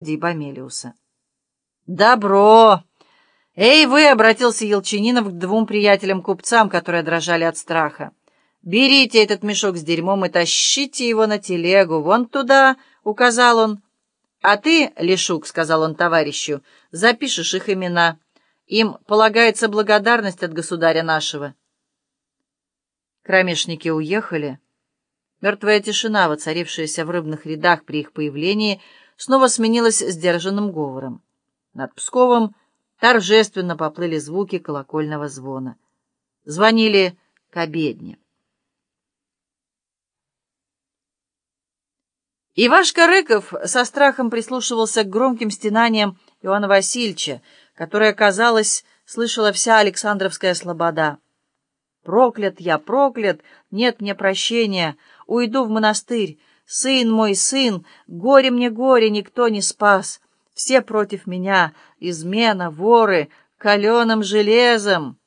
Бомелиуса. «Добро! Эй, вы!» — обратился Елчининов к двум приятелям-купцам, которые дрожали от страха. «Берите этот мешок с дерьмом и тащите его на телегу, вон туда!» — указал он. «А ты, Лешук, — сказал он товарищу, — запишешь их имена. Им полагается благодарность от государя нашего». Кромешники уехали. Мертвая тишина, воцарившаяся в рыбных рядах при их появлении, снова сменилась сдержанным говором. Над Псковом торжественно поплыли звуки колокольного звона. Звонили к обедне. Ивашка Рыков со страхом прислушивался к громким стенаниям Иоанна Васильевича, которое, казалось, слышала вся Александровская слобода. «Проклят я, проклят! Нет мне прощения! Уйду в монастырь! Сын мой, сын! Горе мне, горе! Никто не спас! Все против меня! Измена, воры! Каленым железом!»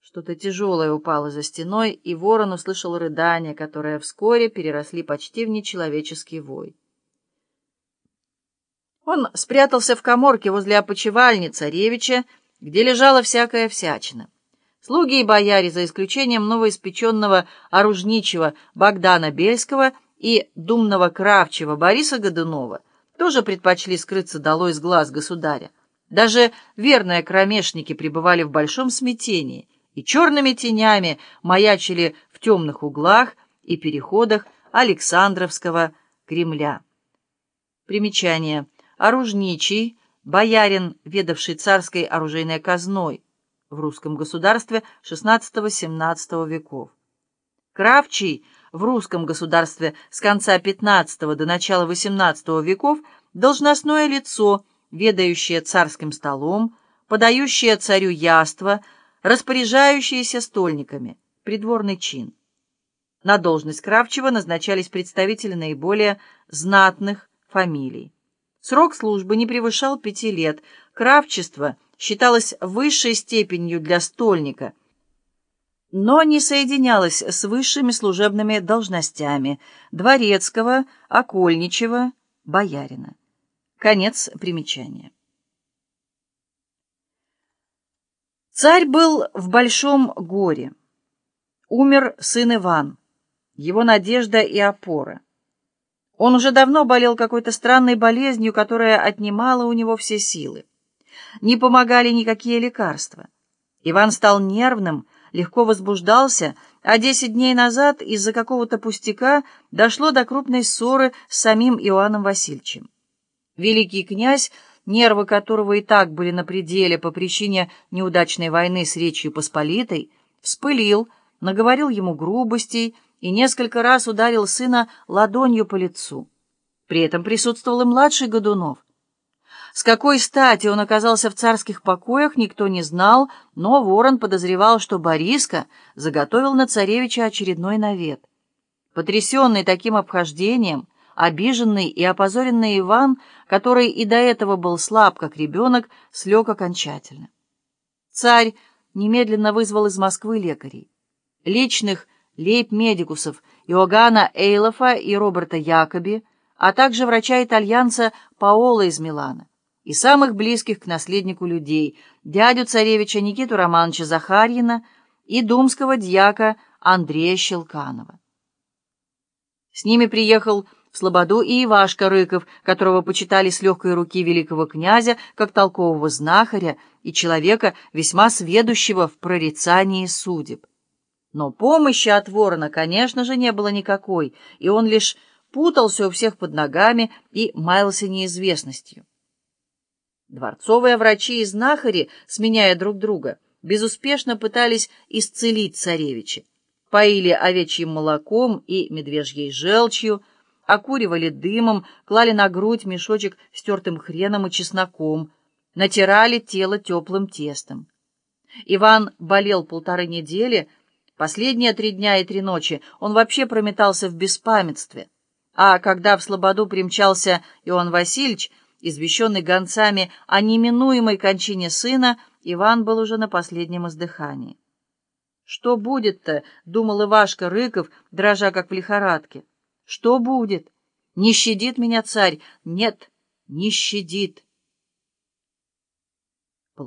Что-то тяжелое упало за стеной, и ворон услышал рыдания, которые вскоре переросли почти в нечеловеческий вой. Он спрятался в коморке возле опочивальни царевича, где лежала всякая всячина. Слуги и бояре, за исключением новоиспеченного оружничего Богдана Бельского и думного кравчего Бориса Годунова, тоже предпочли скрыться долой с глаз государя. Даже верные кромешники пребывали в большом смятении, и черными тенями маячили в темных углах и переходах Александровского Кремля. Примечание. Оружничий, боярин, ведавший царской оружейной казной в русском государстве XVI-XVII веков. Кравчий в русском государстве с конца XV до начала XVIII веков должностное лицо, ведающее царским столом, подающее царю яство, распоряжающиеся стольниками, придворный чин. На должность Кравчева назначались представители наиболее знатных фамилий. Срок службы не превышал пяти лет. Кравчество считалось высшей степенью для стольника, но не соединялось с высшими служебными должностями дворецкого, окольничего, боярина. Конец примечания. Царь был в большом горе. Умер сын Иван, его надежда и опора. Он уже давно болел какой-то странной болезнью, которая отнимала у него все силы. Не помогали никакие лекарства. Иван стал нервным, легко возбуждался, а десять дней назад из-за какого-то пустяка дошло до крупной ссоры с самим Иоанном Васильевичем. Великий князь нервы которого и так были на пределе по причине неудачной войны с Речью Посполитой, вспылил, наговорил ему грубостей и несколько раз ударил сына ладонью по лицу. При этом присутствовал и младший Годунов. С какой стати он оказался в царских покоях, никто не знал, но Ворон подозревал, что Бориска заготовил на царевича очередной навет. Потрясенный таким обхождением, Обиженный и опозоренный Иван, который и до этого был слаб, как ребенок, слег окончательно. Царь немедленно вызвал из Москвы лекарей. Личных лейб-медикусов Иоганна Эйлофа и Роберта Якоби, а также врача-итальянца Паола из Милана и самых близких к наследнику людей, дядю царевича Никиту Романовича Захарьина и думского дьяка Андрея Щелканова. С ними приехал в Слободу и Ивашка Рыков, которого почитали с легкой руки великого князя как толкового знахаря и человека, весьма сведущего в прорицании судеб. Но помощи от ворона, конечно же, не было никакой, и он лишь путался у всех под ногами и маялся неизвестностью. Дворцовые врачи и знахари, сменяя друг друга, безуспешно пытались исцелить царевича. Поили овечьим молоком и медвежьей желчью, окуривали дымом, клали на грудь мешочек с тертым хреном и чесноком, натирали тело теплым тестом. Иван болел полторы недели, последние три дня и три ночи он вообще прометался в беспамятстве. А когда в Слободу примчался Иоанн Васильевич, извещенный гонцами о неминуемой кончине сына, Иван был уже на последнем издыхании. «Что будет-то?» — думал Ивашка Рыков, дрожа как в лихорадке. Что будет? Не щадит меня царь? Нет, не щадит.